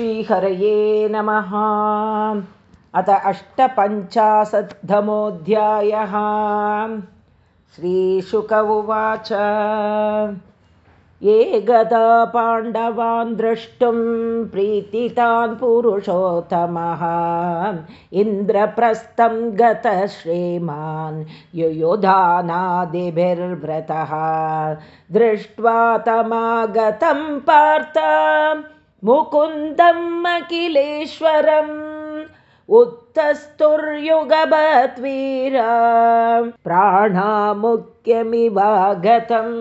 श्रीहरये नमः। अथ अष्टपञ्चाशद्धमोऽध्यायः। श्रीशुक उवाच। ये गदा पाण्डवान् द्रष्टुं प्रीतितान् पुरुषोत्तमः। इन्द्रप्रस्थं गतः श्रीमान् युयुधानादिभिर्व्रतः। दृष्ट्वा तमागतं पार्थ मुकुन्दम् अखिलेश्वरम् उत्तस्तुर्युगभद्वीरा प्राणामुख्यमिवागतम्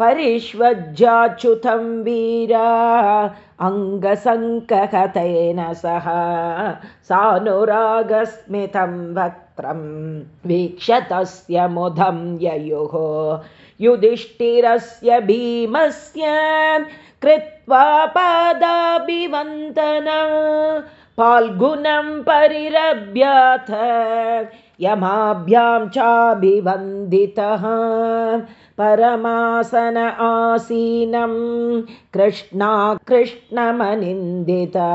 परिष्वज्जाच्युतं वीरा अङ्गसङ्कहतेन सह सानुरागस्मितं वक्त्रं वीक्षतस्य मुदं ययुः युधिष्ठिरस्य भीमस्य कृत्वा पादाभिवन्दन। फाल्गुनं परिरभ्याथ यमाभ्यां चाभिवन्दितः परमासन आसीनं कृष्णा कृष्णमनिन्दिता।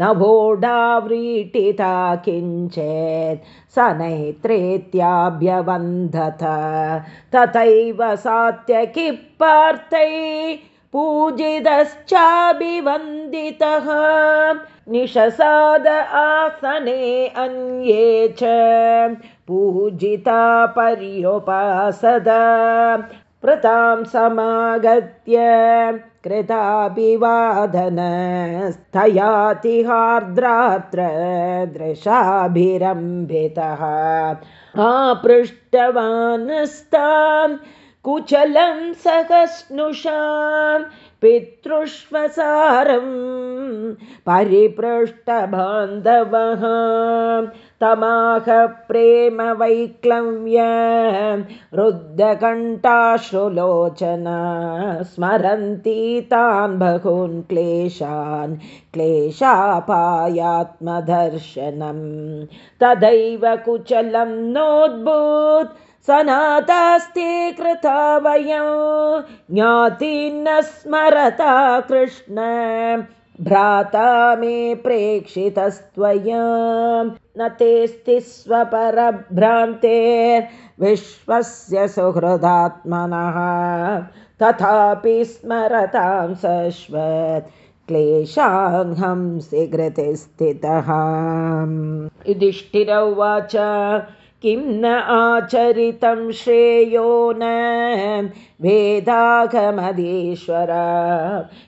नभोडाव्रीटिता किञ्चेत् स नेत्रेत्याभ्यवन्दत तथैव सात्यकिपार्थै पूजितश्चाभिवन्दितः। निशसाद आसने अन्ये च पूजिता पर्युपासद। प्रतां समागत्य कृताभिवादनस्तयातिहार्द्रात्र दृशाभिरम्भितः आपृष्टवानस्तां कुचलं सगस्नुषां पितृष्वसारं परिपृष्टबान्धवः तमाह प्रेम वैक्लव्य रुद्धकण्ठाश्रुलोचना स्मरन्ती तान् बहून् क्लेशान् क्लेशापायात्मदर्शनं तदैव कुचलं नोद्भूत् सनातास्ते कृता वयं ज्ञातिन्न स्मरता कृष्ण भ्राता मे प्रेक्षितस्त्वया। न तेस्ति स्वपरभ्रान्तेर्विश्वस्य सुहृदात्मनः। तथापि स्मरतां सश्वत् क्लेशांहंसि घृतिस्थितः युधिष्ठिर उवाच किं न आचरितं श्रेयो न वेदागमदीश्वर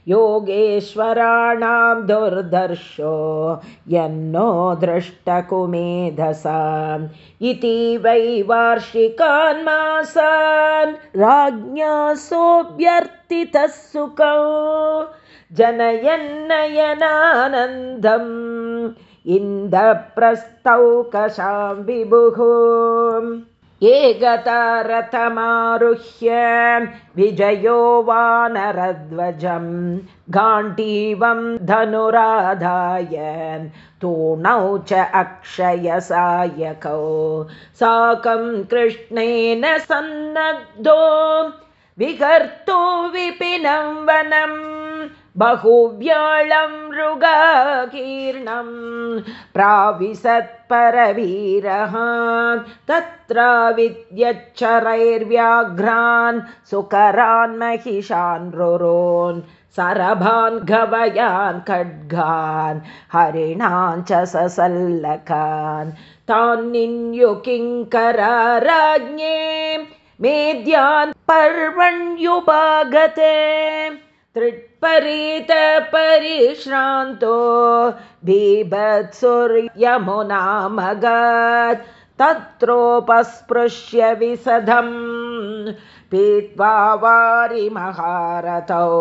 योगेश्वराणां दुर्दर्शो यन्नो दृष्टकुमेधसाम्। इति वै वार्षिकान् मासान् राज्ञा सोऽभ्यर्थितः सुखौ। जनयन्नयनानन्दम् इन्दप्रस्तौकशां विभुः। गता रथमारुह्य विजयो वानरध्वजं गाण्डीवं धनुराधाय तूणौ च अक्षयसायकौ। साकं कृष्णेन सन्नद्धो विकर्तु विपिनं वनम् बहुव्याळं मृगकीर्णं प्राविशत्परवीरः तत्र विद्यच्चरैर्व्याघ्रान् सुकरान् महिषान् रुरोन् सरभान् गवयान् खड्गान् हरिणान् च ससल्लकान् तान्निन्युकिङ्करा राज्ञे मेद्यान् पर्वण्युपागते त्रिट्परीतपरिश्रान्तो बीभत्सुर्यमुनामगत् तत्रोपस्पृश्य विसधं पीत्वा वारिमहारथौ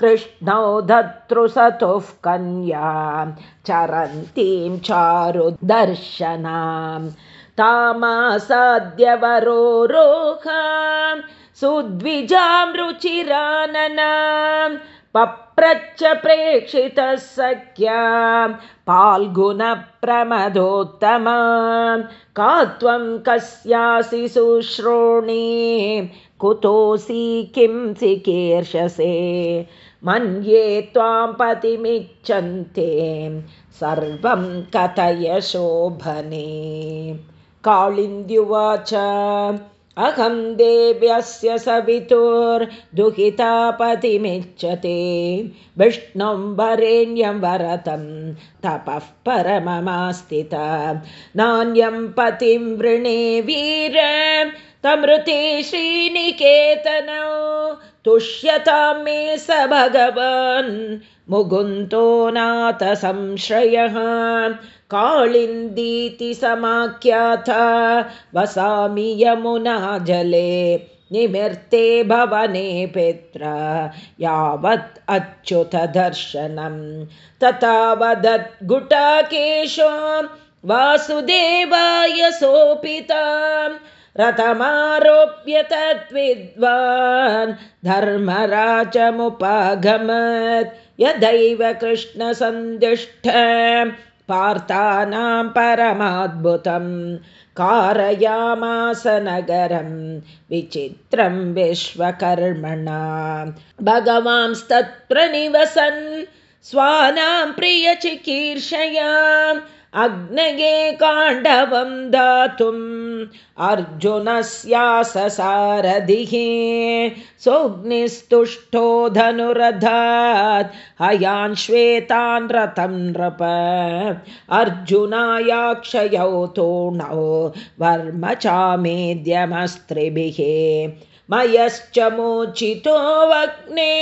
कृष्णौ धतृसतुः कन्यां चरन्तीं चारुदर्शनां तामासाद्यवरोरोहाम् सुद्विजां रुचिराननां पप्रच्च प्रेक्षितः सख्यां फाल्गुनप्रमदोत्तमां का त्वं कस्यासि शुश्रोणी कुतोऽसि किं चिकीर्षसे मन्ये त्वां पतिमिच्छन्ते सर्वं कथय शोभने काळिन्द्युवाच अहं देव्यस्य सवितुर्दुहितापतिमिच्छते। विष्णुं वरेण्यं वरतं तपः परममास्थित। नान्यं पतिं वृणे वीर तमृते श्रीनिकेतनौ। तुष्यतां मे स भगवान्। मुकुन्दो नाथ संश्रयः काळिन्दीति समाख्याता वसामि यमुना जले निमिर्ते भवने पित्रा यावत् अच्युतदर्शनं तथा वदत् गुटाकेशो वासुदेवाय सोपिता रथमारोप्य तद्विद्वान् धर्मराजमुपागमत् यदैव कृष्णसन्दिष्ट पार्थानां परमाद्भुतं कारयामास नगरं विचित्रं विश्वकर्मणा। भगवांस्तत्र निवसन् स्वानां प्रियचिकीर्षया अग्नये काण्डवं दातुम् अर्जुनस्याससारधिः सोऽग्निस्तुष्टो धनुरधात् हयान् श्वेतान् रतं नृप। अर्जुनायाक्षयौ तोणौ वर्म चामेद्यमस्त्रिभिः मयश्च मोचितोऽग्ने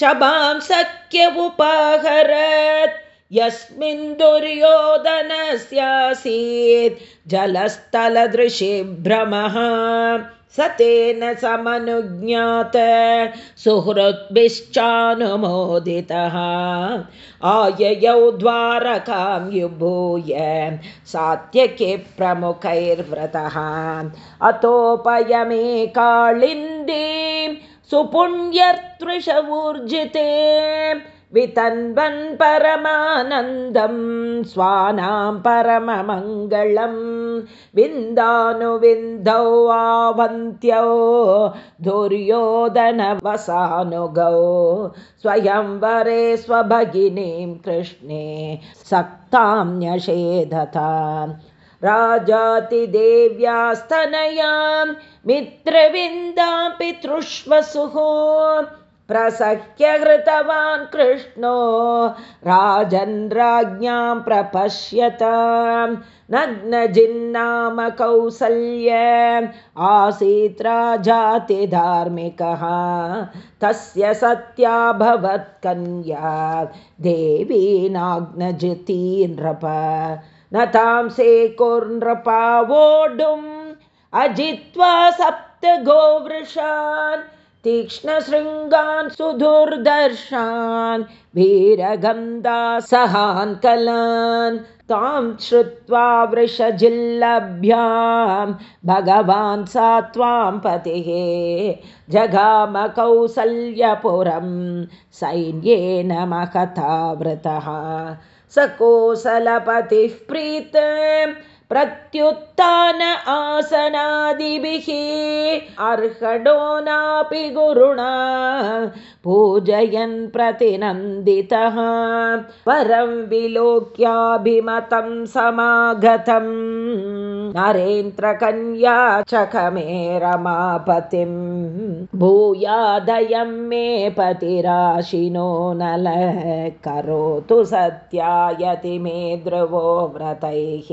शभां सख्य उपाहरत् यस्मिन् दुर्योधनस्यासीत् जलस्थलदृशि भ्रमः। स तेन समनुज्ञात सुहृद्भिश्चानुमोदितः। आययौ द्वारकां युभूय सात्यके प्रमुखैर्व्रतः। अतोपयमे काळिन्दीं सुपुण्यर्तृषवूर्जिते वितन्वन् परमानन्दं स्वानां परममङ्गलं। विन्दानुविन्दौ आवन्त्यौ दुर्योधनवसानुगौ। स्वयंवरे स्वभगिनीं कृष्णे सक्तां न्यषेधतां। राजातिदेव्यास्तनयां मित्रविन्दां पितृष्वसुः प्रसख्य हृतवान् कृष्णो राजन् राज्ञां प्रपश्यत। नग्नजिन्नाम कौसल्य आसीत् राजातिधार्मिकः तस्य सत्याभवत्कन्या देवी नाग्नजिती नृप। न तां सेकोर्नृपावोढुम् अजित्वा सप्त गोवृषान् तीक्ष्णशृङ्गान् सुदुर्दर्शान् वीरगन्धासहान् कलान् तां श्रुत्वा वृषजिल्लभ्यां भगवान् सा त्वां पतिः जगामकौसल्यपुरं सैन्येन महतावृतः। स कोसलपतिः प्रीत प्रत्युत्थान आसनादिभिः अर्हडो नापि गुरुणा पूजयन् प्रतिनन्दितः। परं विलोक्याभिमतं समागतम् नरेन्द्रकन्या चकमे रमापतिं भूयादयं मे पतिराशिनो नल करोतु सत्यायति मे ध्रुवो व्रतैः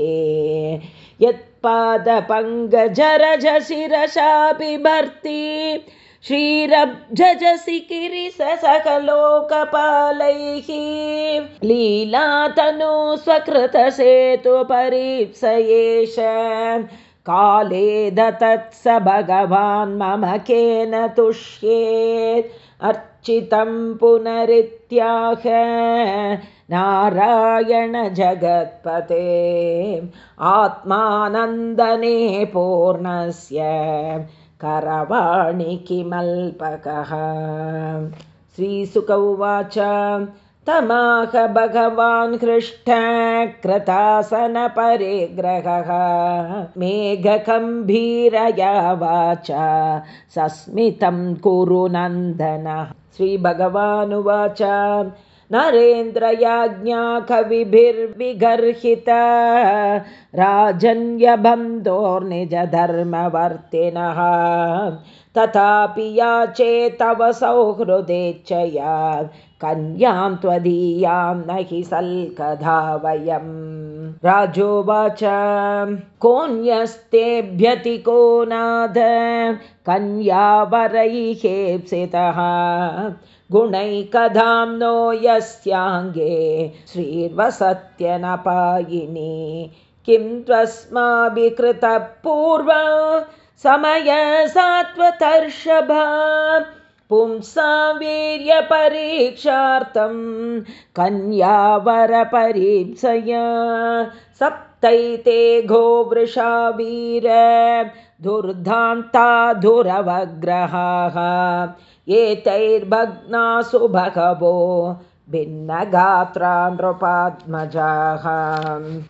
यत्पादपङ्गजरजशिरशापि भर्ति श्रीरब्जसि किरिसकलोकपालैः लीलातनु स्वकृतसेतुपरीप्स एष काले दत्स भगवान् मम केन तुष्येत्। अर्चितं पुनरित्याह नारायण जगत्पते आत्मानन्दने पूर्णस्य करवाणि किमल्पकः। श्रीसुक उवाच तमाह भगवान् हृष्टकृतासनपरिग्रहः मेघकम्भीरया वाचा सस्मितं कुरु नन्दनः। श्रीभगवानुवाच नरेन्द्रयाज्ञा कविभिर्विगर्हिता राजन्यबन्धोर्निजधर्मवर्तिनः। तथापि याचे तव सौहृदेच्छया कन्यां त्वदीयां न हि सल्कधा वयं राजोवाच कोऽन्यस्तेभ्यतिको नाद कन्यावरैहेप्सितः गुणैकधां नो यस्याङ्गे श्रीर्वसत्यनपायिनी। किं त्वस्माभिकृतः पूर्व समयसात्वतर्षभा पुंसा वीर्यपरीक्षार्थं कन्यावरपरीप्सया सप्तैते गोवृषा वीर दुर्धान्ता दुरवग्रहाः एतैर्भग्नासु भगवो भिन्नगात्रा नृपात्मजाः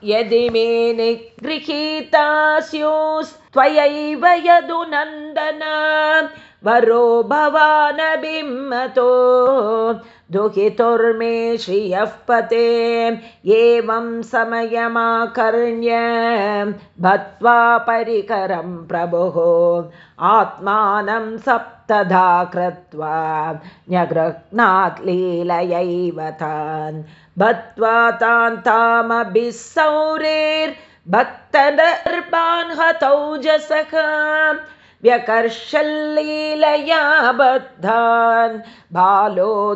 यदि मे निगृहीता स्युस्त्वयैव यदुनन्दन वरो भवानबिम्मतो दुहितुर्मे श्रियः पते। एवं समयमाकर्ण्य भत्वा परिकरं प्रभुः। आत्मानं सप्तधा कृत्वा न्यगृह्णात् लीलयैव तान्। भत्वा तान् तामभिसौरेर्भक्तदर्पान् हतौजसः व्यकर्षल्लीलया बद्धान् बालो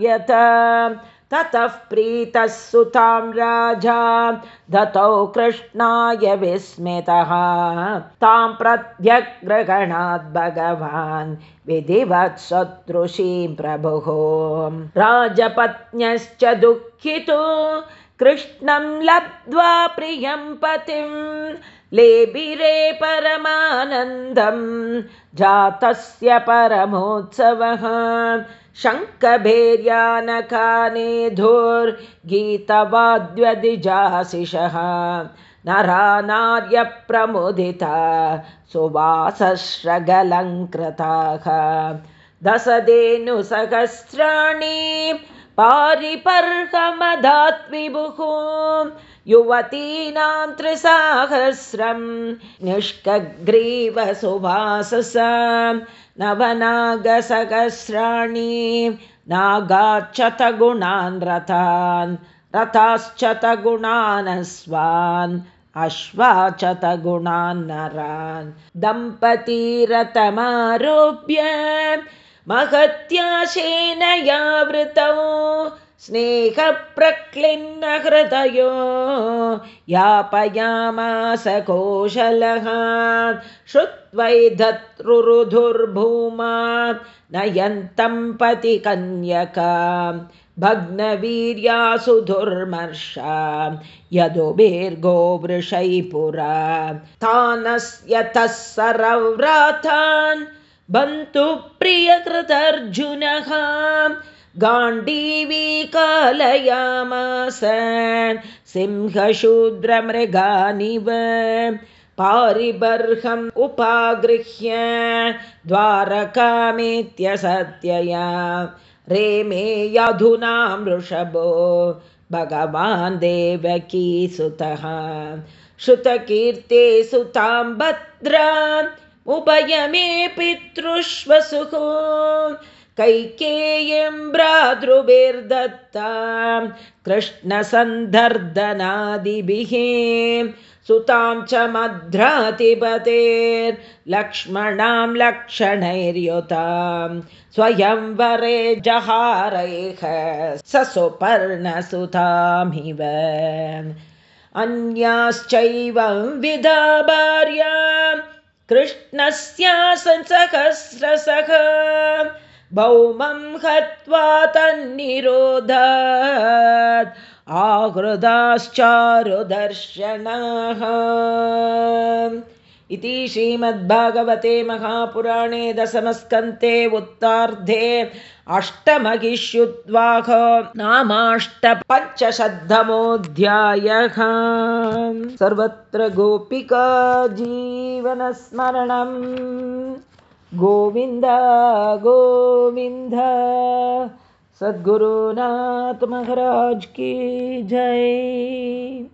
यत। ततः प्रीतः सुतां राजा कृष्णाय विस्मितः। तां प्रत्यग्रगणाद् भगवान् विधिवत् शत्रुषीं प्रभुः। राजपत्न्यश्च दुःखितो कृष्णं लब्ध्वा प्रियं पतिम् लेबिरे परमानन्दं जातस्य परमोत्सवः। शङ्खभेर्यानकानेधुर्गीतवाद्यदिजाशिषः नरा नार्यप्रमुदिता सुवासश्रगलङ्कृताः। दशदेनुसहस्राणि पारिपर्हमधात्विभुः युवतीनां त्रिसाहस्रं निष्कग्रीवसुभासस नवनागसहस्राणि नागाच्छतगुणान् रथान् रथाश्चतगुणानस्वान् अश्वाचतगुणान् नरान् दम्पतीरतमारोप्य महत्याशेनयावृतौ स्नेहप्रक्लिन्नहृदयो यापयामास कोशलः श्रुत्वैधत्रुरुधुर्भूमा नयन्तं पतिकन्यका भग्नवीर्यासु दुर्मर्षा यदुभिर्गोवृषै पुरा। तानस्यतः सरव्रातान् बन्तु प्रियकृतर्जुनः गाण्डीवीकालयामास सिंहशूद्रमृगानिव पारिबर्हम् उपागृह्य द्वारकामेत्यसत्यया। रेमे यधुनां वृषभो भगवान् देवकीसुतः श्रुतकीर्ते सुतां भद्रा उभयमे पितृष्वसुः कैकेयीं भ्रातृभिर्दत्ता कृष्णसन्धर्दनादिभिः सुतां च मध्रातिपतेर्लक्ष्मणां लक्षणैर्युतां स्वयंवरे जहारैः स सुपर्णसुतामिव अन्याश्चैव विधा भार्या कृष्णस्यासहस्रसख भौमं हत्वा तन्निरोधात्। आहृदाश्चारुदर्शनः इति श्रीमद्भागवते महापुराणे दशमस्कन्ते उत्तार्धे अष्टमगिष्युद्वाह नामाष्टपञ्चशद्धमोऽध्यायः सर्वत्र गोपिका जीवनस्मरणम् गोविन्द गोविन्द। सद्गुरुनाथ महाराज की जय